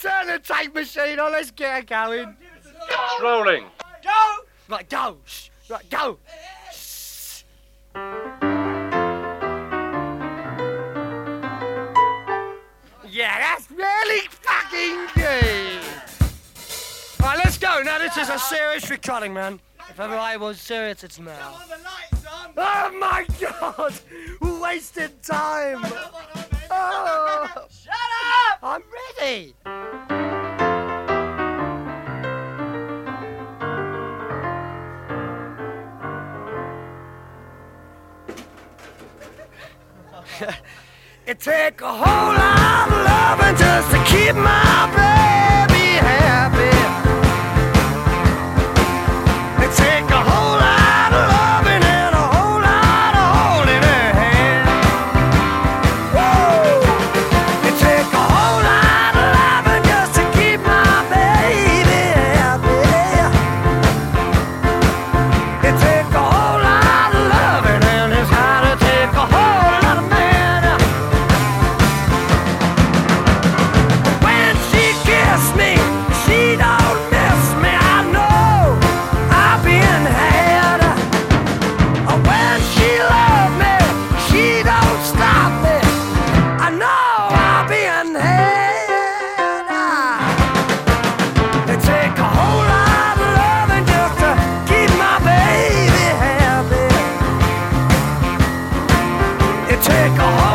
Turn the tape machine on. Let's get it going. It's rolling. Go. Right, go. Shh. Right, go. Shh. Yeah, that's really fucking good. Right, let's go. Now this is a serious recording, man. If ever I was serious, it's now. Oh my god! Wasted time! Oh. Shut up! I'm ready! it take a whole lot of loving just to keep my baby. Take a